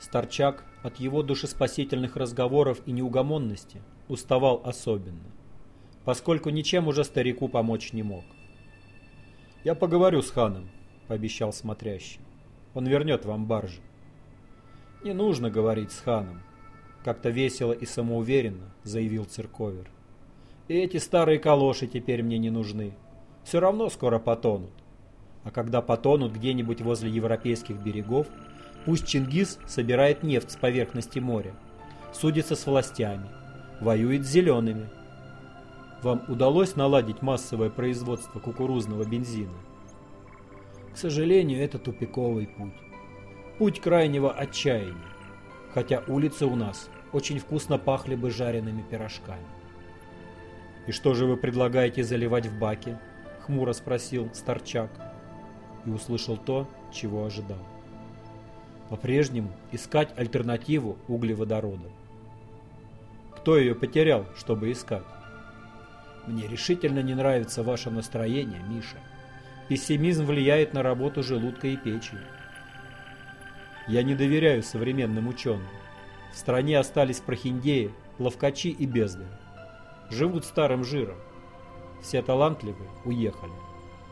Старчак от его душеспасительных разговоров и неугомонности уставал особенно, поскольку ничем уже старику помочь не мог. «Я поговорю с ханом», — пообещал смотрящий. «Он вернет вам баржи». «Не нужно говорить с ханом», — как-то весело и самоуверенно заявил церковер. «И эти старые калоши теперь мне не нужны. Все равно скоро потонут. А когда потонут где-нибудь возле европейских берегов, пусть Чингис собирает нефть с поверхности моря, судится с властями, воюет с зелеными, вам удалось наладить массовое производство кукурузного бензина? К сожалению, это тупиковый путь. Путь крайнего отчаяния. Хотя улицы у нас очень вкусно пахли бы жареными пирожками. «И что же вы предлагаете заливать в баке?» — хмуро спросил Старчак. И услышал то, чего ожидал. По-прежнему искать альтернативу углеводородам. Кто ее потерял, чтобы искать? Мне решительно не нравится ваше настроение, Миша. Пессимизм влияет на работу желудка и печени. Я не доверяю современным ученым. В стране остались прохиндеи, ловкачи и бездари. Живут старым жиром. Все талантливые уехали.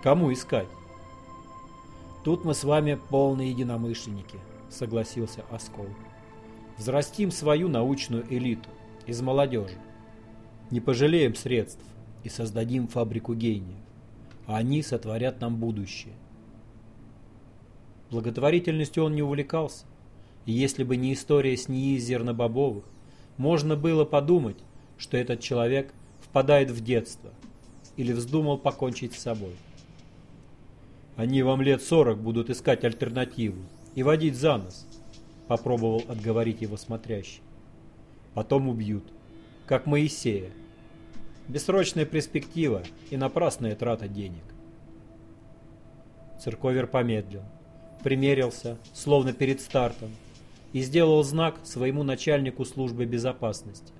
Кому искать? Тут мы с вами полные единомышленники, согласился Оскол. Взрастим свою научную элиту из молодежи. Не пожалеем средств и создадим фабрику гениев, а они сотворят нам будущее. Благотворительностью он не увлекался, и если бы не история с НИИ Зернобобовых, можно было подумать, что этот человек впадает в детство или вздумал покончить с собой. Они вам лет сорок будут искать альтернативу и водить за нос, попробовал отговорить его смотрящий. Потом убьют, как Моисея, Бессрочная перспектива и напрасная трата денег. Церковер помедлил, примерился, словно перед стартом, и сделал знак своему начальнику службы безопасности,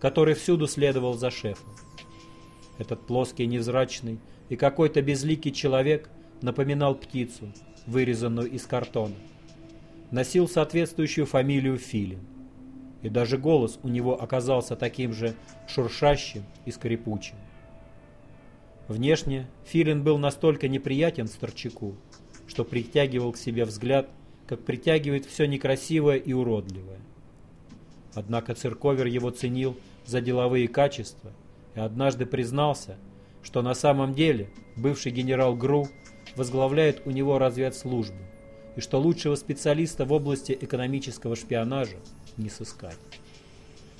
который всюду следовал за шефом. Этот плоский, невзрачный и какой-то безликий человек напоминал птицу, вырезанную из картона. Носил соответствующую фамилию Филин и даже голос у него оказался таким же шуршащим и скрипучим. Внешне Филин был настолько неприятен Старчаку, что притягивал к себе взгляд, как притягивает все некрасивое и уродливое. Однако церковер его ценил за деловые качества и однажды признался, что на самом деле бывший генерал ГРУ возглавляет у него разведслужбу, и что лучшего специалиста в области экономического шпионажа не сыскать.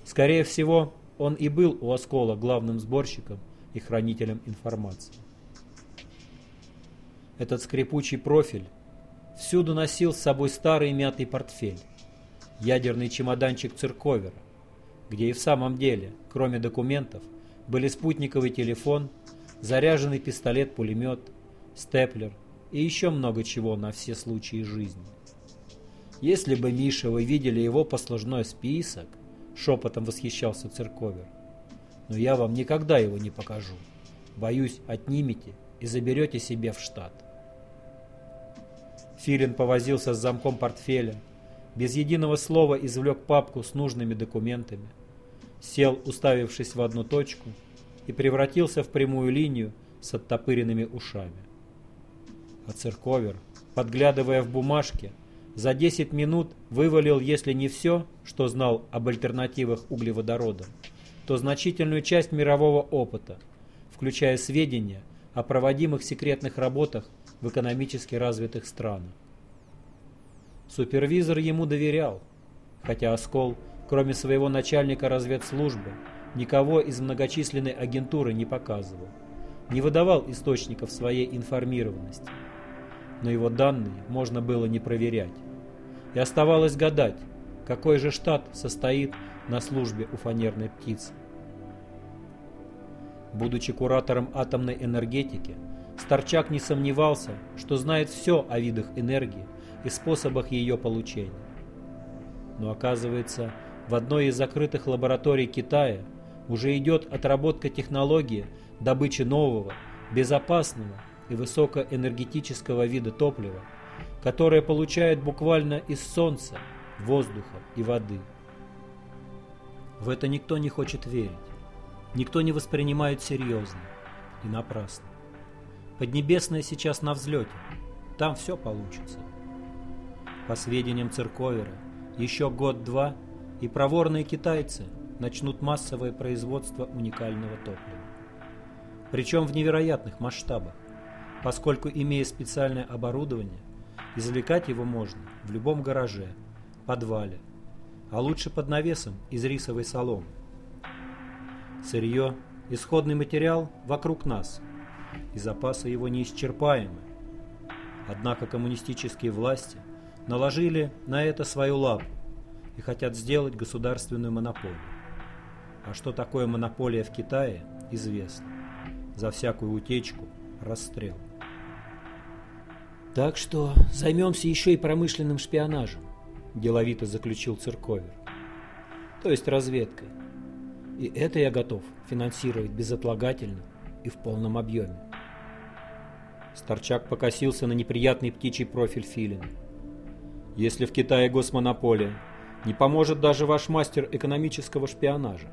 Скорее всего, он и был у Оскола главным сборщиком и хранителем информации. Этот скрипучий профиль всюду носил с собой старый мятый портфель, ядерный чемоданчик цирковера, где и в самом деле, кроме документов, были спутниковый телефон, заряженный пистолет-пулемет, степлер и еще много чего на все случаи жизни. Если бы, Миша, вы видели его послужной список, шепотом восхищался церковер. Но я вам никогда его не покажу. Боюсь, отнимете и заберете себе в штат. Филин повозился с замком портфеля, без единого слова извлек папку с нужными документами, сел, уставившись в одну точку, и превратился в прямую линию с оттопыренными ушами. А церковер, подглядывая в бумажки, за 10 минут вывалил, если не все, что знал об альтернативах углеводорода, то значительную часть мирового опыта, включая сведения о проводимых секретных работах в экономически развитых странах. Супервизор ему доверял, хотя Оскол, кроме своего начальника разведслужбы, никого из многочисленной агентуры не показывал, не выдавал источников своей информированности но его данные можно было не проверять. И оставалось гадать, какой же штат состоит на службе у фанерной птицы. Будучи куратором атомной энергетики, Старчак не сомневался, что знает все о видах энергии и способах ее получения. Но оказывается, в одной из закрытых лабораторий Китая уже идет отработка технологии добычи нового, безопасного и высокоэнергетического вида топлива, которое получают буквально из солнца, воздуха и воды. В это никто не хочет верить. Никто не воспринимает серьезно. И напрасно. Поднебесная сейчас на взлете. Там все получится. По сведениям Церковера, еще год-два, и проворные китайцы начнут массовое производство уникального топлива. Причем в невероятных масштабах, поскольку, имея специальное оборудование, извлекать его можно в любом гараже, подвале, а лучше под навесом из рисовой соломы. Сырье, исходный материал вокруг нас, и запасы его неисчерпаемы. Однако коммунистические власти наложили на это свою лапу и хотят сделать государственную монополию. А что такое монополия в Китае, известно. За всякую утечку – расстрел. «Так что займемся еще и промышленным шпионажем», – деловито заключил Церковер. «То есть разведкой. И это я готов финансировать безотлагательно и в полном объеме». Старчак покосился на неприятный птичий профиль Филина. «Если в Китае госмонополия, не поможет даже ваш мастер экономического шпионажа».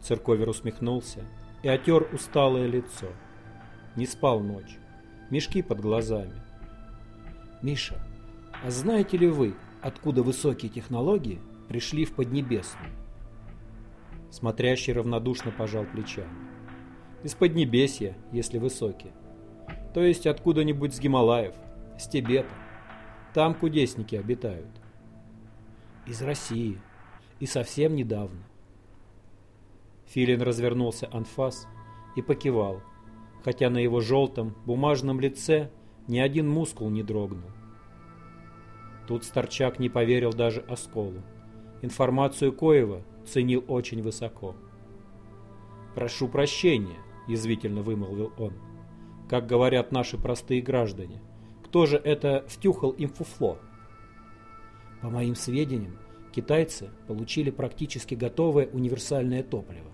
Церковер усмехнулся и отер усталое лицо. Не спал ночь мешки под глазами. «Миша, а знаете ли вы, откуда высокие технологии пришли в Поднебесную?» Смотрящий равнодушно пожал плечами. «Из Поднебесья, если высокие. То есть откуда-нибудь с Гималаев, с Тибета. Там кудесники обитают». «Из России. И совсем недавно». Филин развернулся анфас и покивал, хотя на его желтом, бумажном лице ни один мускул не дрогнул. Тут Старчак не поверил даже Осколу. Информацию Коева ценил очень высоко. «Прошу прощения», — язвительно вымолвил он. «Как говорят наши простые граждане, кто же это втюхал им фуфло?» По моим сведениям, китайцы получили практически готовое универсальное топливо.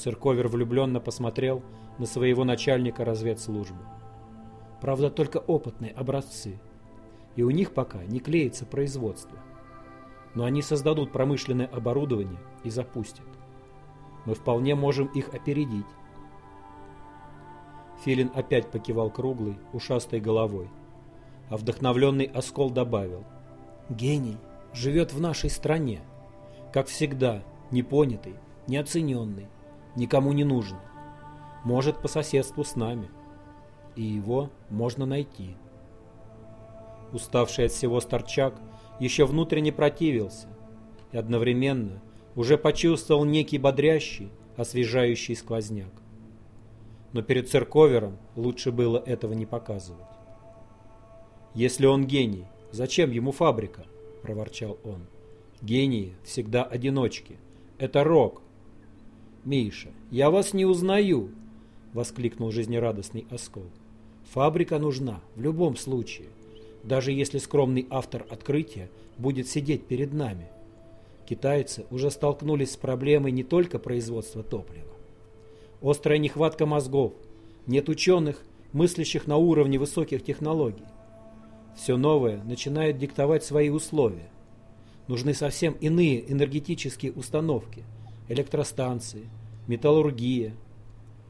Церковер влюбленно посмотрел на своего начальника разведслужбы. Правда, только опытные образцы. И у них пока не клеится производство. Но они создадут промышленное оборудование и запустят. Мы вполне можем их опередить. Филин опять покивал круглой, ушастой головой. А вдохновленный Оскол добавил. Гений живет в нашей стране. Как всегда, непонятый, неоцененный, никому не нужный может по соседству с нами. И его можно найти. Уставший от всего Старчак еще внутренне противился и одновременно уже почувствовал некий бодрящий, освежающий сквозняк. Но перед церковером лучше было этого не показывать. «Если он гений, зачем ему фабрика?» – проворчал он. «Гении всегда одиночки. Это рок». «Миша, я вас не узнаю», — воскликнул жизнерадостный Оскол. «Фабрика нужна в любом случае, даже если скромный автор открытия будет сидеть перед нами. Китайцы уже столкнулись с проблемой не только производства топлива. Острая нехватка мозгов, нет ученых, мыслящих на уровне высоких технологий. Все новое начинает диктовать свои условия. Нужны совсем иные энергетические установки, электростанции, металлургия,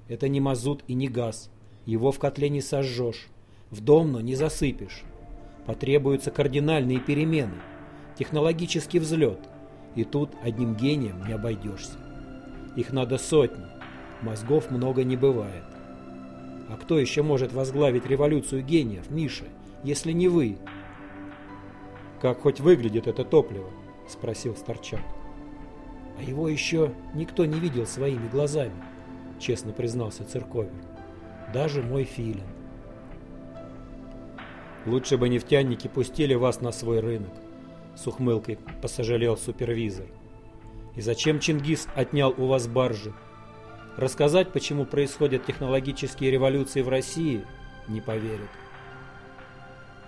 это не мазут и не газ. Его в котле не сожжешь. В домно не засыпешь. Потребуются кардинальные перемены. Технологический взлет. И тут одним гением не обойдешься. Их надо сотни. Мозгов много не бывает. А кто еще может возглавить революцию гениев, Миша, если не вы? «Как хоть выглядит это топливо?» – спросил Старчак. А его еще никто не видел своими глазами честно признался Церковер. Даже мой филин. Лучше бы нефтяники пустили вас на свой рынок, с ухмылкой посожалел супервизор. И зачем Чингис отнял у вас баржи? Рассказать, почему происходят технологические революции в России, не поверят.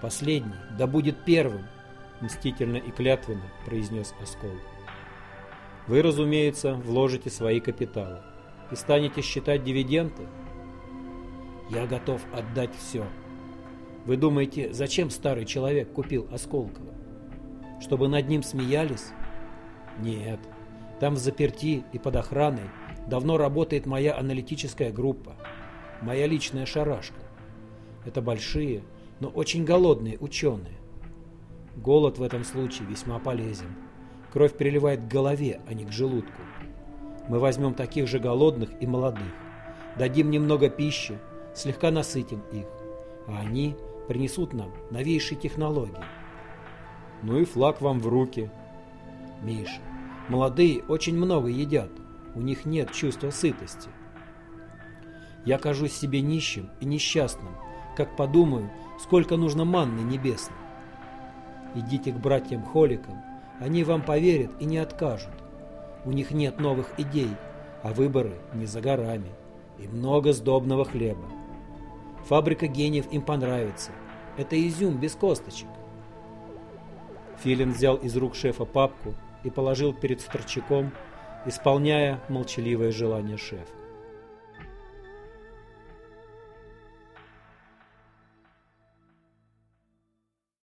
Последний, да будет первым, мстительно и клятвенно произнес Оскол. Вы, разумеется, вложите свои капиталы и станете считать дивиденды? Я готов отдать все. Вы думаете, зачем старый человек купил Осколково? Чтобы над ним смеялись? Нет. Там в заперти и под охраной давно работает моя аналитическая группа. Моя личная шарашка. Это большие, но очень голодные ученые. Голод в этом случае весьма полезен. Кровь переливает к голове, а не к желудку. Мы возьмем таких же голодных и молодых. Дадим немного пищи, слегка насытим их. А они принесут нам новейшие технологии. Ну и флаг вам в руки. Миша, молодые очень много едят. У них нет чувства сытости. Я кажусь себе нищим и несчастным, как подумаю, сколько нужно манны небесной. Идите к братьям-холикам, они вам поверят и не откажут. У них нет новых идей, а выборы не за горами. И много сдобного хлеба. Фабрика гениев им понравится. Это изюм без косточек. Филин взял из рук шефа папку и положил перед Старчаком, исполняя молчаливое желание шефа.